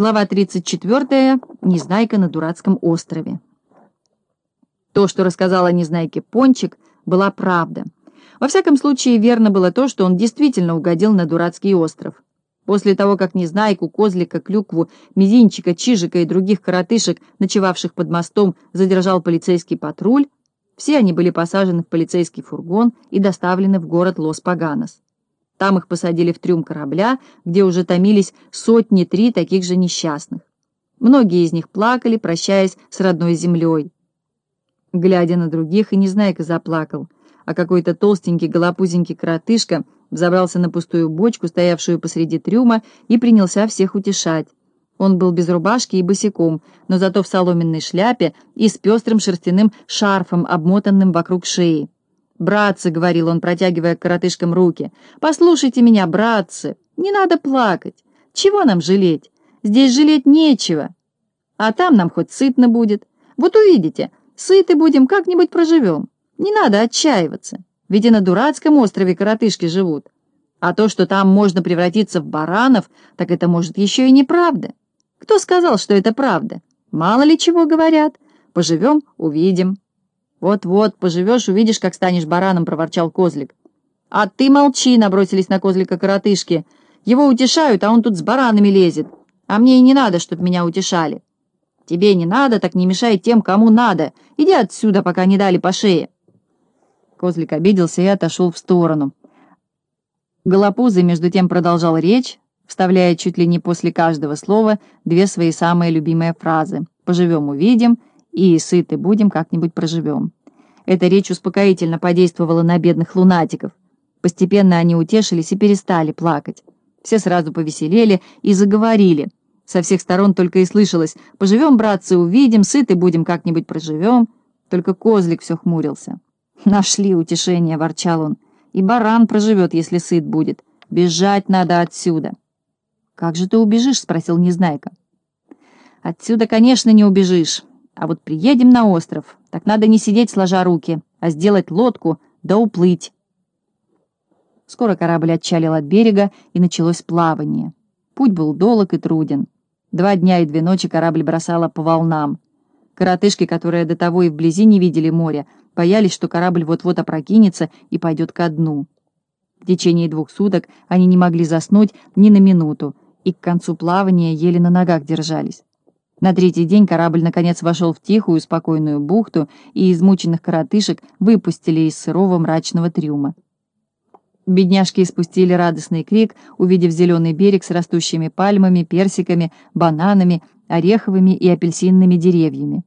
Глава 34. Незнайка на дурацком острове. То, что рассказала Незнайке Пончик, была правда. Во всяком случае, верно было то, что он действительно угодил на дурацкий остров. После того, как Незнайку, Козлика, Клюкву, Мизинчика, Чижика и других коротышек, ночевавших под мостом, задержал полицейский патруль, все они были посажены в полицейский фургон и доставлены в город Лос-Паганос. Там их посадили в трюм корабля, где уже томились сотни-три таких же несчастных. Многие из них плакали, прощаясь с родной землей. Глядя на других, и Незнайка заплакал, а какой-то толстенький голопузенький коротышка взобрался на пустую бочку, стоявшую посреди трюма, и принялся всех утешать. Он был без рубашки и босиком, но зато в соломенной шляпе и с пестрым шерстяным шарфом, обмотанным вокруг шеи. «Братцы», — говорил он, протягивая к коротышкам руки, — «послушайте меня, братцы, не надо плакать. Чего нам жалеть? Здесь жалеть нечего. А там нам хоть сытно будет. Вот увидите, сыты будем, как-нибудь проживем. Не надо отчаиваться, ведь и на дурацком острове коротышки живут. А то, что там можно превратиться в баранов, так это, может, еще и неправда. Кто сказал, что это правда? Мало ли чего говорят. Поживем — увидим». «Вот-вот, поживешь, увидишь, как станешь бараном», — проворчал козлик. «А ты молчи», — набросились на козлика коротышки. «Его утешают, а он тут с баранами лезет. А мне и не надо, чтоб меня утешали». «Тебе не надо, так не мешай тем, кому надо. Иди отсюда, пока не дали по шее». Козлик обиделся и отошел в сторону. Голопузый, между тем, продолжал речь, вставляя чуть ли не после каждого слова две свои самые любимые фразы «поживем, увидим» и сыты будем, как-нибудь проживем. Эта речь успокоительно подействовала на бедных лунатиков. Постепенно они утешились и перестали плакать. Все сразу повеселели и заговорили. Со всех сторон только и слышалось «Поживем, братцы, увидим, сыты будем, как-нибудь проживем». Только козлик все хмурился. «Нашли утешение», — ворчал он. «И баран проживет, если сыт будет. Бежать надо отсюда». «Как же ты убежишь?» — спросил Незнайка. «Отсюда, конечно, не убежишь. А вот приедем на остров, так надо не сидеть сложа руки, а сделать лодку да уплыть. Скоро корабль отчалил от берега, и началось плавание. Путь был долг и труден. Два дня и две ночи корабль бросала по волнам. Коротышки, которые до того и вблизи не видели моря, боялись, что корабль вот-вот опрокинется и пойдет ко дну. В течение двух суток они не могли заснуть ни на минуту, и к концу плавания еле на ногах держались. На третий день корабль наконец вошел в тихую, спокойную бухту, и измученных коротышек выпустили из сырого мрачного трюма. Бедняжки испустили радостный крик, увидев зеленый берег с растущими пальмами, персиками, бананами, ореховыми и апельсинными деревьями.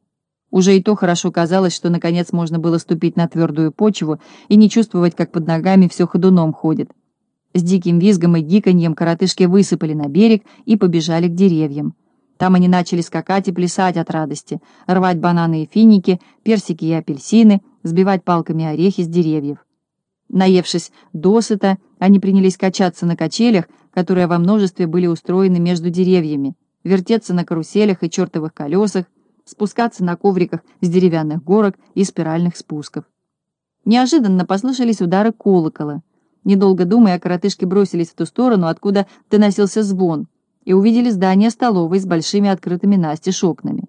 Уже и то хорошо казалось, что наконец можно было ступить на твердую почву и не чувствовать, как под ногами все ходуном ходит. С диким визгом и гиканьем коротышки высыпали на берег и побежали к деревьям. Там они начали скакать и плясать от радости, рвать бананы и финики, персики и апельсины, сбивать палками орехи с деревьев. Наевшись досыта, они принялись качаться на качелях, которые во множестве были устроены между деревьями, вертеться на каруселях и чертовых колесах, спускаться на ковриках с деревянных горок и спиральных спусков. Неожиданно послышались удары колокола. Недолго думая, коротышки бросились в ту сторону, откуда доносился звон — и увидели здание столовой с большими открытыми настежь окнами.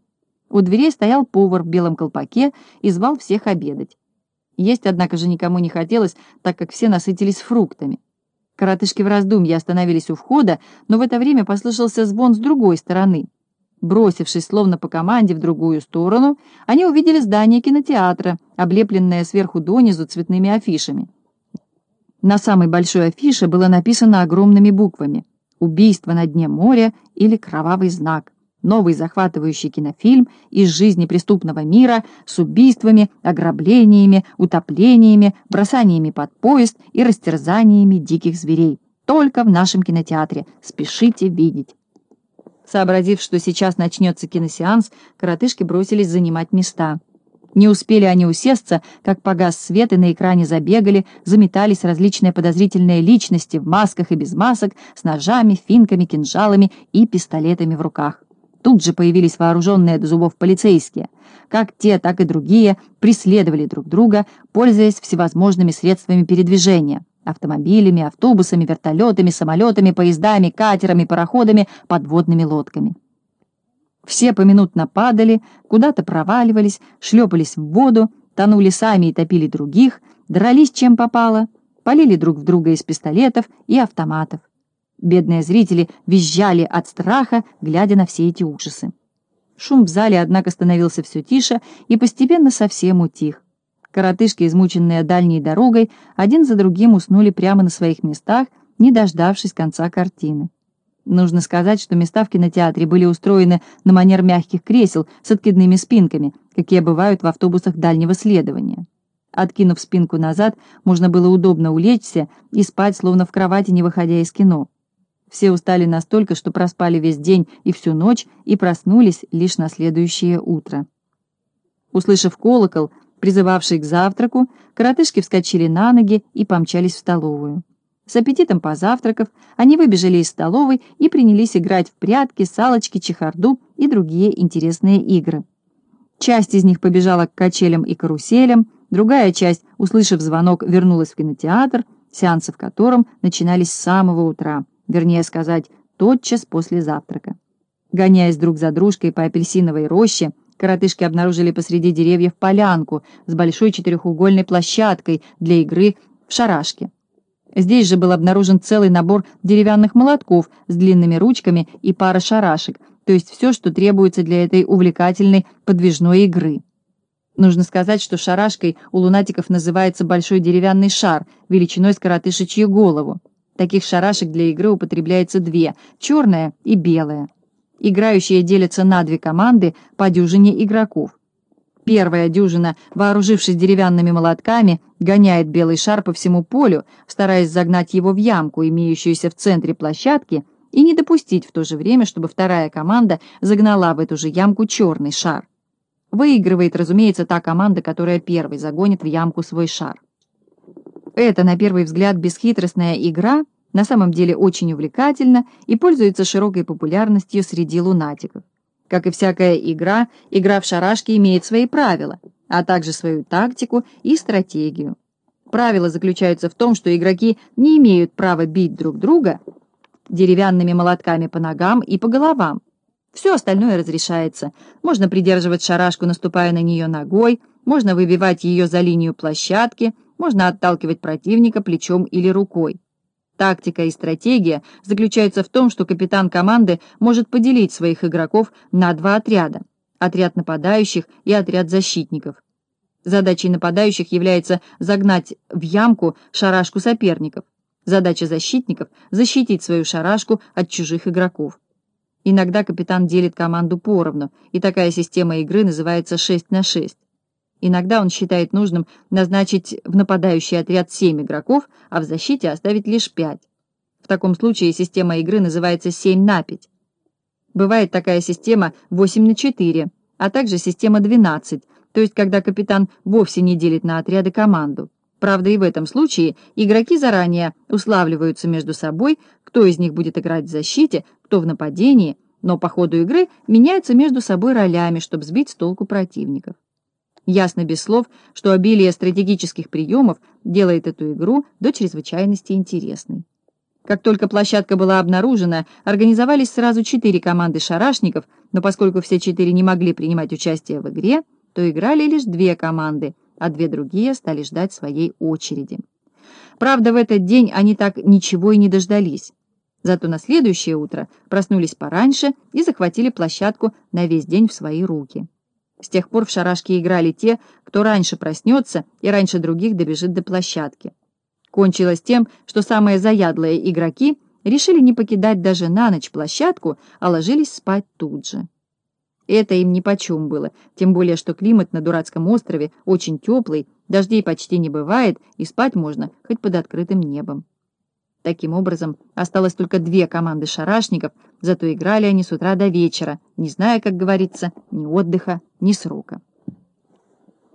У дверей стоял повар в белом колпаке и звал всех обедать. Есть, однако же, никому не хотелось, так как все насытились фруктами. Коротышки в раздумье остановились у входа, но в это время послышался звон с другой стороны. Бросившись словно по команде в другую сторону, они увидели здание кинотеатра, облепленное сверху донизу цветными афишами. На самой большой афише было написано огромными буквами «Убийство на дне моря» или «Кровавый знак». Новый захватывающий кинофильм из жизни преступного мира с убийствами, ограблениями, утоплениями, бросаниями под поезд и растерзаниями диких зверей. Только в нашем кинотеатре. Спешите видеть. Сообразив, что сейчас начнется киносеанс, коротышки бросились занимать места. Не успели они усесться, как погас свет, и на экране забегали, заметались различные подозрительные личности в масках и без масок, с ножами, финками, кинжалами и пистолетами в руках. Тут же появились вооруженные до зубов полицейские. Как те, так и другие преследовали друг друга, пользуясь всевозможными средствами передвижения — автомобилями, автобусами, вертолетами, самолетами, поездами, катерами, пароходами, подводными лодками. Все поминутно падали, куда-то проваливались, шлепались в воду, тонули сами и топили других, дрались чем попало, полили друг в друга из пистолетов и автоматов. Бедные зрители визжали от страха, глядя на все эти ужасы. Шум в зале, однако, становился все тише и постепенно совсем утих. Коротышки, измученные дальней дорогой, один за другим уснули прямо на своих местах, не дождавшись конца картины. Нужно сказать, что места в кинотеатре были устроены на манер мягких кресел с откидными спинками, какие бывают в автобусах дальнего следования. Откинув спинку назад, можно было удобно улечься и спать, словно в кровати, не выходя из кино. Все устали настолько, что проспали весь день и всю ночь и проснулись лишь на следующее утро. Услышав колокол, призывавший к завтраку, коротышки вскочили на ноги и помчались в столовую. С аппетитом позавтракав, они выбежали из столовой и принялись играть в прятки, салочки, чехарду и другие интересные игры. Часть из них побежала к качелям и каруселям, другая часть, услышав звонок, вернулась в кинотеатр, сеансы в котором начинались с самого утра, вернее сказать, тотчас после завтрака. Гоняясь друг за дружкой по апельсиновой роще, коротышки обнаружили посреди деревьев полянку с большой четырехугольной площадкой для игры в шарашки. Здесь же был обнаружен целый набор деревянных молотков с длинными ручками и пара шарашек, то есть все, что требуется для этой увлекательной подвижной игры. Нужно сказать, что шарашкой у лунатиков называется большой деревянный шар, величиной с коротышечью голову. Таких шарашек для игры употребляется две — черная и белая. Играющие делятся на две команды по дюжине игроков. Первая дюжина, вооружившись деревянными молотками, гоняет белый шар по всему полю, стараясь загнать его в ямку, имеющуюся в центре площадки, и не допустить в то же время, чтобы вторая команда загнала в эту же ямку черный шар. Выигрывает, разумеется, та команда, которая первой загонит в ямку свой шар. Это, на первый взгляд, бесхитростная игра на самом деле очень увлекательна и пользуется широкой популярностью среди лунатиков. Как и всякая игра, игра в шарашки имеет свои правила, а также свою тактику и стратегию. Правила заключаются в том, что игроки не имеют права бить друг друга деревянными молотками по ногам и по головам. Все остальное разрешается. Можно придерживать шарашку, наступая на нее ногой, можно выбивать ее за линию площадки, можно отталкивать противника плечом или рукой. Тактика и стратегия заключаются в том, что капитан команды может поделить своих игроков на два отряда – отряд нападающих и отряд защитников. Задачей нападающих является загнать в ямку шарашку соперников. Задача защитников – защитить свою шарашку от чужих игроков. Иногда капитан делит команду поровну, и такая система игры называется 6 на 6. Иногда он считает нужным назначить в нападающий отряд 7 игроков, а в защите оставить лишь 5. В таком случае система игры называется 7 на 5. Бывает такая система 8 на 4, а также система 12, то есть когда капитан вовсе не делит на отряды команду. Правда, и в этом случае игроки заранее уславливаются между собой, кто из них будет играть в защите, кто в нападении, но по ходу игры меняются между собой ролями, чтобы сбить с толку противников. Ясно без слов, что обилие стратегических приемов делает эту игру до чрезвычайности интересной. Как только площадка была обнаружена, организовались сразу четыре команды шарашников, но поскольку все четыре не могли принимать участие в игре, то играли лишь две команды, а две другие стали ждать своей очереди. Правда, в этот день они так ничего и не дождались. Зато на следующее утро проснулись пораньше и захватили площадку на весь день в свои руки. С тех пор в шарашки играли те, кто раньше проснется и раньше других добежит до площадки. Кончилось тем, что самые заядлые игроки решили не покидать даже на ночь площадку, а ложились спать тут же. Это им нипочем было, тем более, что климат на дурацком острове очень теплый, дождей почти не бывает, и спать можно хоть под открытым небом. Таким образом, осталось только две команды шарашников, зато играли они с утра до вечера, не зная, как говорится, ни отдыха, ни срока.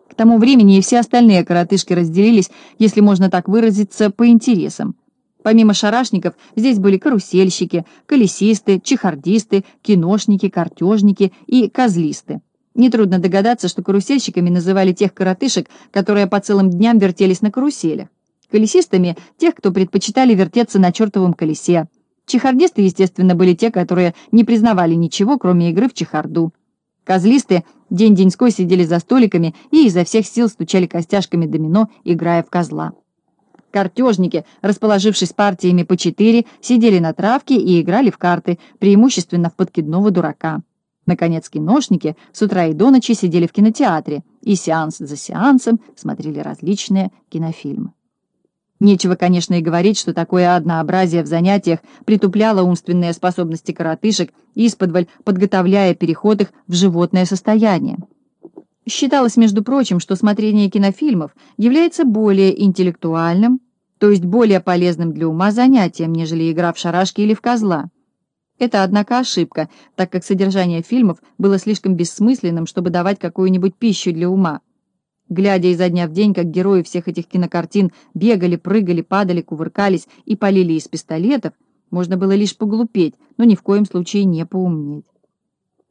К тому времени и все остальные коротышки разделились, если можно так выразиться, по интересам. Помимо шарашников, здесь были карусельщики, колесисты, чехардисты, киношники, картежники и козлисты. Нетрудно догадаться, что карусельщиками называли тех коротышек, которые по целым дням вертелись на каруселях колесистами тех, кто предпочитали вертеться на чертовом колесе, Чехардисты, естественно, были те, которые не признавали ничего, кроме игры в чехарду. Козлисты день-деньской сидели за столиками и изо всех сил стучали костяшками домино, играя в козла. Картежники, расположившись партиями по четыре, сидели на травке и играли в карты, преимущественно в подкидного дурака. Наконец, киношники с утра и до ночи сидели в кинотеатре и сеанс за сеансом смотрели различные кинофильмы. Нечего, конечно, и говорить, что такое однообразие в занятиях притупляло умственные способности коротышек, исподволь подготовляя переход их в животное состояние. Считалось, между прочим, что смотрение кинофильмов является более интеллектуальным, то есть более полезным для ума занятием, нежели игра в шарашки или в козла. Это, однако, ошибка, так как содержание фильмов было слишком бессмысленным, чтобы давать какую-нибудь пищу для ума. Глядя изо дня в день, как герои всех этих кинокартин бегали, прыгали, падали, кувыркались и полили из пистолетов, можно было лишь поглупеть, но ни в коем случае не поумнеть.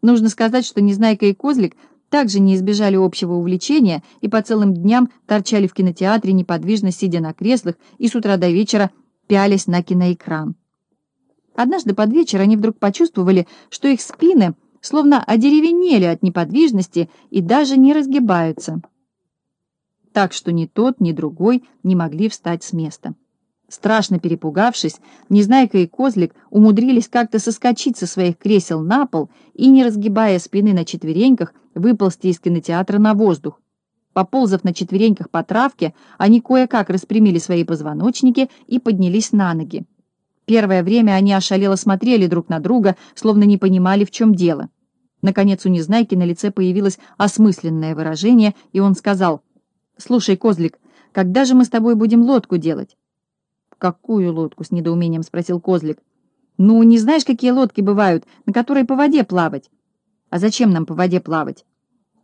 Нужно сказать, что Незнайка и Козлик также не избежали общего увлечения и по целым дням торчали в кинотеатре, неподвижно сидя на креслах и с утра до вечера пялись на киноэкран. Однажды под вечер они вдруг почувствовали, что их спины словно одеревенели от неподвижности и даже не разгибаются. Так что ни тот, ни другой не могли встать с места. Страшно перепугавшись, Незнайка и Козлик умудрились как-то соскочить со своих кресел на пол и, не разгибая спины на четвереньках, выползти из кинотеатра на воздух. Поползав на четвереньках по травке, они кое-как распрямили свои позвоночники и поднялись на ноги. Первое время они ошалело смотрели друг на друга, словно не понимали, в чем дело. Наконец у Незнайки на лице появилось осмысленное выражение, и он сказал, «Слушай, Козлик, когда же мы с тобой будем лодку делать?» «Какую лодку?» — с недоумением спросил Козлик. «Ну, не знаешь, какие лодки бывают, на которые по воде плавать?» «А зачем нам по воде плавать?»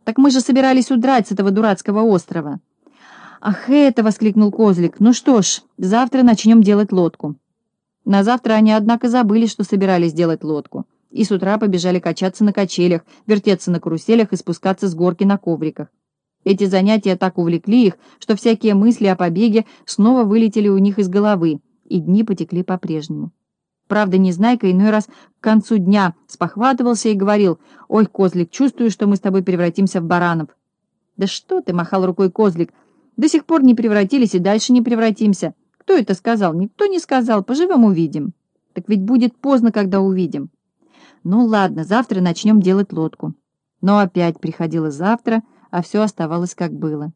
«Так мы же собирались удрать с этого дурацкого острова». «Ах, это!» — воскликнул Козлик. «Ну что ж, завтра начнем делать лодку». На завтра они, однако, забыли, что собирались делать лодку, и с утра побежали качаться на качелях, вертеться на каруселях и спускаться с горки на ковриках. Эти занятия так увлекли их, что всякие мысли о побеге снова вылетели у них из головы, и дни потекли по-прежнему. Правда, Незнайка иной раз к концу дня спохватывался и говорил, «Ой, Козлик, чувствую, что мы с тобой превратимся в баранов». «Да что ты!» — махал рукой Козлик. «До сих пор не превратились и дальше не превратимся. Кто это сказал? Никто не сказал. Поживем, увидим. Так ведь будет поздно, когда увидим. Ну ладно, завтра начнем делать лодку. Но опять приходило завтра, а все оставалось как было.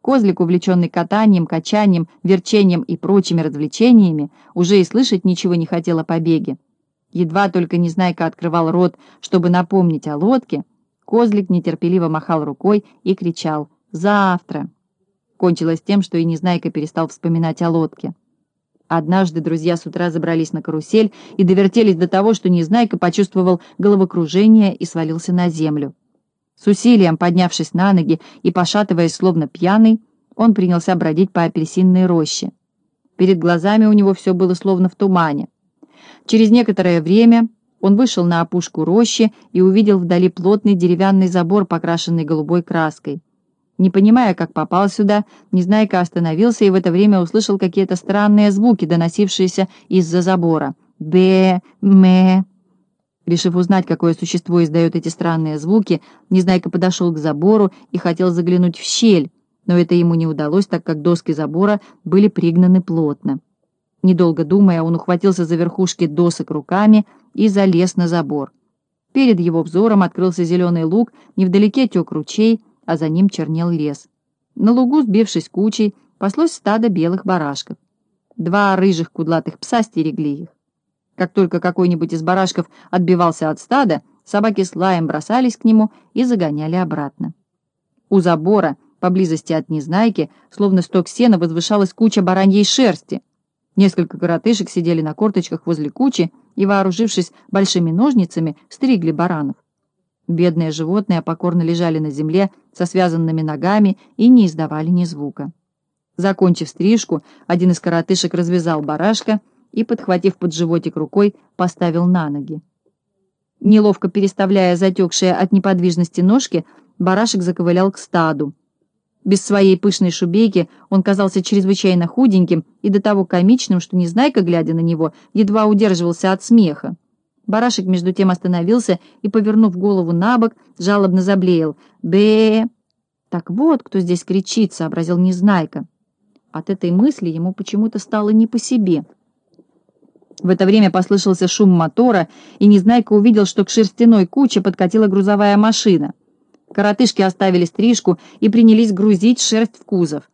Козлик, увлеченный катанием, качанием, верчением и прочими развлечениями, уже и слышать ничего не хотел о побеге. Едва только Незнайка открывал рот, чтобы напомнить о лодке, Козлик нетерпеливо махал рукой и кричал «Завтра!». Кончилось тем, что и Незнайка перестал вспоминать о лодке. Однажды друзья с утра забрались на карусель и довертелись до того, что Незнайка почувствовал головокружение и свалился на землю. С усилием поднявшись на ноги и пошатываясь словно пьяный, он принялся бродить по апельсинной роще. Перед глазами у него все было словно в тумане. Через некоторое время он вышел на опушку рощи и увидел вдали плотный деревянный забор, покрашенный голубой краской. Не понимая, как попал сюда, Незнайка остановился и в это время услышал какие-то странные звуки, доносившиеся из-за забора. «Бе», «ме». Решив узнать, какое существо издает эти странные звуки, Незнайка подошел к забору и хотел заглянуть в щель, но это ему не удалось, так как доски забора были пригнаны плотно. Недолго думая, он ухватился за верхушки досок руками и залез на забор. Перед его взором открылся зеленый луг, невдалеке тек ручей, а за ним чернел лес. На лугу, сбившись кучей, паслось стадо белых барашков. Два рыжих кудлатых пса стерегли их. Как только какой-нибудь из барашков отбивался от стада, собаки с лаем бросались к нему и загоняли обратно. У забора, поблизости от Незнайки, словно сток сена, возвышалась куча бараньей шерсти. Несколько коротышек сидели на корточках возле кучи и, вооружившись большими ножницами, стригли баранов. Бедные животные покорно лежали на земле со связанными ногами и не издавали ни звука. Закончив стрижку, один из коротышек развязал барашка и, подхватив под животик рукой, поставил на ноги. Неловко переставляя затекшие от неподвижности ножки, барашек заковылял к стаду. Без своей пышной шубейки он казался чрезвычайно худеньким и до того комичным, что Незнайка, глядя на него, едва удерживался от смеха. Барашек между тем остановился и, повернув голову на бок, жалобно заблеял. бе «Так вот, кто здесь кричит», — сообразил Незнайка. От этой мысли ему почему-то стало не по себе. В это время послышался шум мотора, и Незнайка увидел, что к шерстяной куче подкатила грузовая машина. Коротышки оставили стрижку и принялись грузить шерсть в кузов.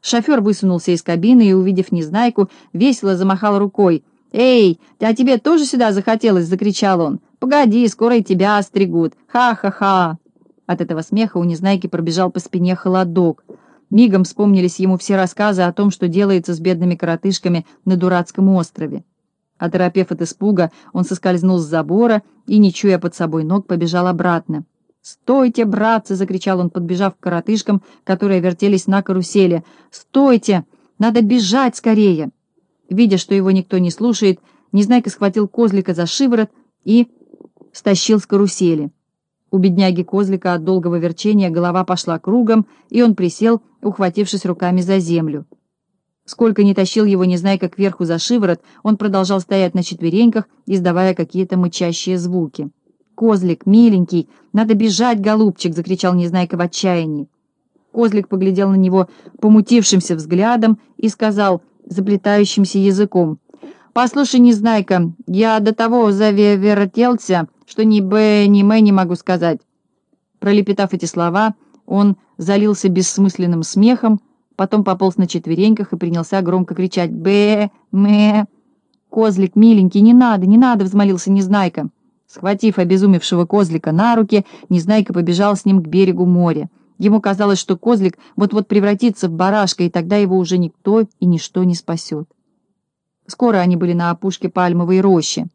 Шофер высунулся из кабины и, увидев Незнайку, весело замахал рукой. «Эй, а тебе тоже сюда захотелось?» — закричал он. «Погоди, скоро и тебя остригут. Ха-ха-ха!» От этого смеха у Незнайки пробежал по спине холодок. Мигом вспомнились ему все рассказы о том, что делается с бедными коротышками на дурацком острове. Оторопев от испуга, он соскользнул с забора и, не чуя под собой ног, побежал обратно. «Стойте, братцы!» — закричал он, подбежав к коротышкам, которые вертелись на карусели. «Стойте! Надо бежать скорее!» Видя, что его никто не слушает, Незнайка схватил козлика за шиворот и стащил с карусели. У бедняги козлика от долгого верчения голова пошла кругом, и он присел, ухватившись руками за землю. Сколько ни тащил его Незнайка кверху за шиворот, он продолжал стоять на четвереньках, издавая какие-то мычащие звуки. «Козлик, миленький, надо бежать, голубчик!» — закричал Незнайка в отчаянии. Козлик поглядел на него помутившимся взглядом и сказал заплетающимся языком. «Послушай, Незнайка, я до того завертелся, что ни «б», ни «м» не могу сказать». Пролепетав эти слова, он залился бессмысленным смехом, потом пополз на четвереньках и принялся громко кричать «б», «м». «Козлик, миленький, не надо, не надо!» — взмолился Незнайка. Схватив обезумевшего козлика на руки, Незнайка побежал с ним к берегу моря. Ему казалось, что козлик вот-вот превратится в барашка, и тогда его уже никто и ничто не спасет. Скоро они были на опушке пальмовой рощи.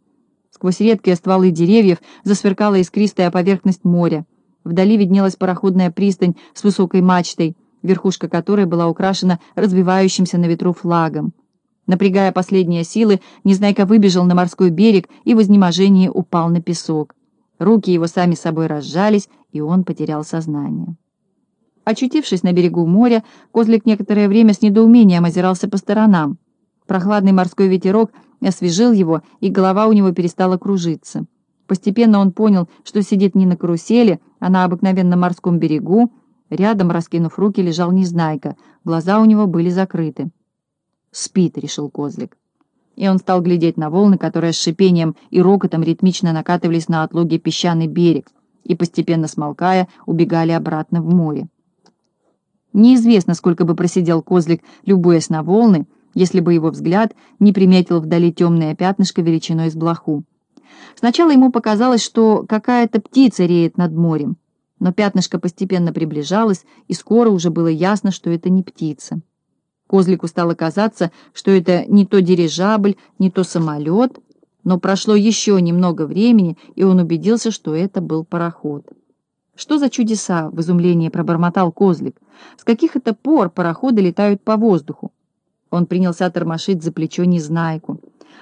Сквозь редкие стволы деревьев засверкала искристая поверхность моря. Вдали виднелась пароходная пристань с высокой мачтой, верхушка которой была украшена развивающимся на ветру флагом. Напрягая последние силы, Незнайка выбежал на морской берег и в изнеможении упал на песок. Руки его сами собой разжались, и он потерял сознание. Очутившись на берегу моря, Козлик некоторое время с недоумением озирался по сторонам. Прохладный морской ветерок освежил его, и голова у него перестала кружиться. Постепенно он понял, что сидит не на карусели, а на обыкновенном морском берегу. Рядом, раскинув руки, лежал Незнайка. Глаза у него были закрыты. «Спит», — решил козлик. И он стал глядеть на волны, которые с шипением и рокотом ритмично накатывались на отлоге песчаный берег и, постепенно смолкая, убегали обратно в море. Неизвестно, сколько бы просидел козлик, любуясь на волны, если бы его взгляд не приметил вдали темное пятнышко величиной с блоху. Сначала ему показалось, что какая-то птица реет над морем, но пятнышко постепенно приближалось, и скоро уже было ясно, что это не птица. Козлику стало казаться, что это не то дирижабль, не то самолет, но прошло еще немного времени, и он убедился, что это был пароход. «Что за чудеса?» — в изумлении пробормотал Козлик. «С каких это пор пароходы летают по воздуху?» Он принялся тормошить за плечо Незнайку.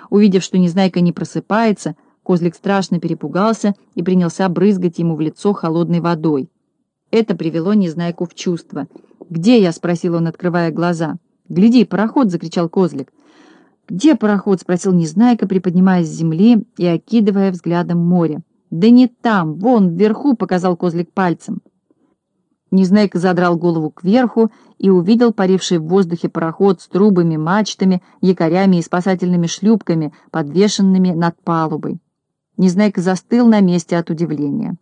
Увидев, что Незнайка не просыпается, Козлик страшно перепугался и принялся брызгать ему в лицо холодной водой. Это привело Незнайку в чувство. «Где я?» — спросил он, открывая глаза. «Гляди, пароход!» — закричал Козлик. «Где пароход?» — спросил Незнайка, приподнимаясь с земли и окидывая взглядом море. «Да не там, вон, вверху!» — показал Козлик пальцем. Незнайка задрал голову кверху и увидел паривший в воздухе пароход с трубами, мачтами, якорями и спасательными шлюпками, подвешенными над палубой. Незнайка застыл на месте от удивления.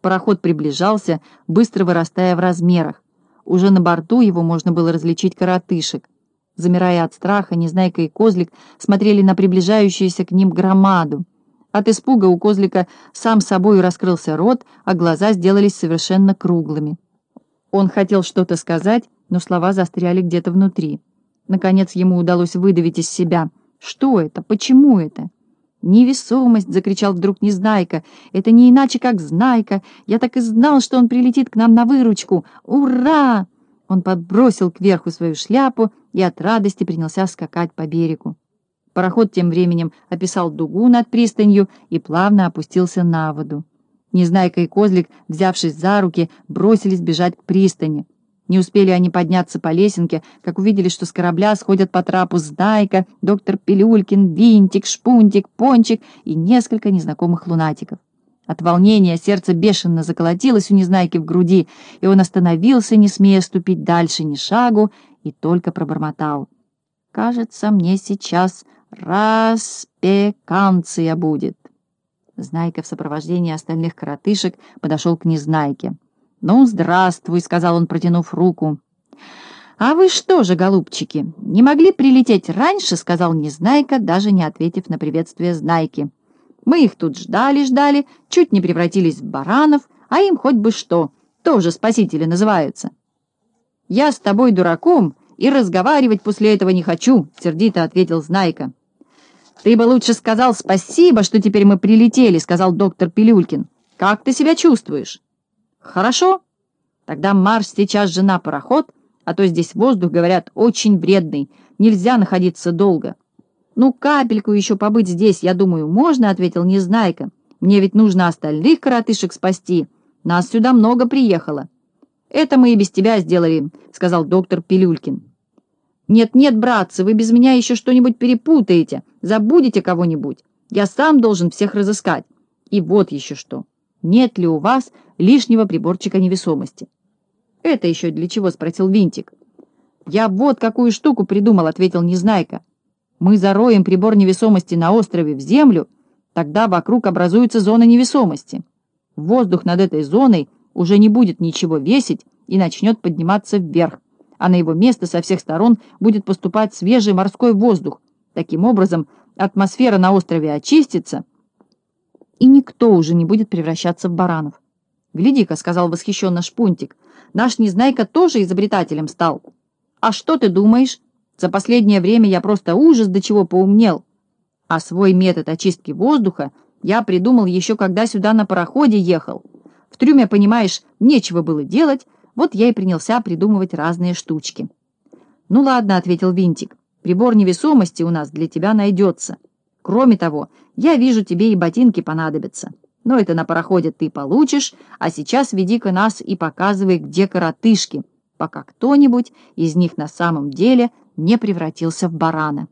Пароход приближался, быстро вырастая в размерах. Уже на борту его можно было различить коротышек. Замирая от страха, Незнайка и Козлик смотрели на приближающуюся к ним громаду. От испуга у Козлика сам собой раскрылся рот, а глаза сделались совершенно круглыми. Он хотел что-то сказать, но слова застряли где-то внутри. Наконец ему удалось выдавить из себя. «Что это? Почему это?» «Невесомость!» — закричал вдруг Незнайка. «Это не иначе, как Знайка! Я так и знал, что он прилетит к нам на выручку! Ура!» Он подбросил кверху свою шляпу и от радости принялся скакать по берегу. Пароход тем временем описал дугу над пристанью и плавно опустился на воду. Незнайка и Козлик, взявшись за руки, бросились бежать к пристани. Не успели они подняться по лесенке, как увидели, что с корабля сходят по трапу Знайка, доктор Пилюлькин, Винтик, Шпунтик, Пончик и несколько незнакомых лунатиков. От волнения сердце бешено заколотилось у Незнайки в груди, и он остановился, не смея ступить дальше ни шагу, и только пробормотал. «Кажется, мне сейчас распеканция будет». Знайка в сопровождении остальных коротышек подошел к Незнайке. «Ну, здравствуй», — сказал он, протянув руку. «А вы что же, голубчики, не могли прилететь раньше?» — сказал Незнайка, даже не ответив на приветствие Знайки. «Мы их тут ждали-ждали, чуть не превратились в баранов, а им хоть бы что, тоже спасители называются». «Я с тобой дураком и разговаривать после этого не хочу», — сердито ответил Знайка. «Ты бы лучше сказал спасибо, что теперь мы прилетели», — сказал доктор Пилюлькин. «Как ты себя чувствуешь?» «Хорошо? Тогда марш сейчас же на пароход, а то здесь воздух, говорят, очень вредный, нельзя находиться долго». «Ну, капельку еще побыть здесь, я думаю, можно», — ответил Незнайка. «Мне ведь нужно остальных коротышек спасти. Нас сюда много приехало». «Это мы и без тебя сделали», — сказал доктор Пилюлькин. «Нет-нет, братцы, вы без меня еще что-нибудь перепутаете, забудете кого-нибудь. Я сам должен всех разыскать. И вот еще что. Нет ли у вас лишнего приборчика невесомости. «Это еще для чего?» — спросил Винтик. «Я вот какую штуку придумал», — ответил Незнайка. «Мы зароем прибор невесомости на острове в землю, тогда вокруг образуется зона невесомости. Воздух над этой зоной уже не будет ничего весить и начнет подниматься вверх, а на его место со всех сторон будет поступать свежий морской воздух. Таким образом, атмосфера на острове очистится, и никто уже не будет превращаться в баранов. «Гляди-ка», — сказал восхищенно Шпунтик, — «наш Незнайка тоже изобретателем стал». «А что ты думаешь? За последнее время я просто ужас до чего поумнел. А свой метод очистки воздуха я придумал еще когда сюда на пароходе ехал. В трюме, понимаешь, нечего было делать, вот я и принялся придумывать разные штучки». «Ну ладно», — ответил Винтик, — «прибор невесомости у нас для тебя найдется. Кроме того, я вижу, тебе и ботинки понадобятся». Но это на пароходе ты получишь, а сейчас веди-ка нас и показывай, где коротышки, пока кто-нибудь из них на самом деле не превратился в барана.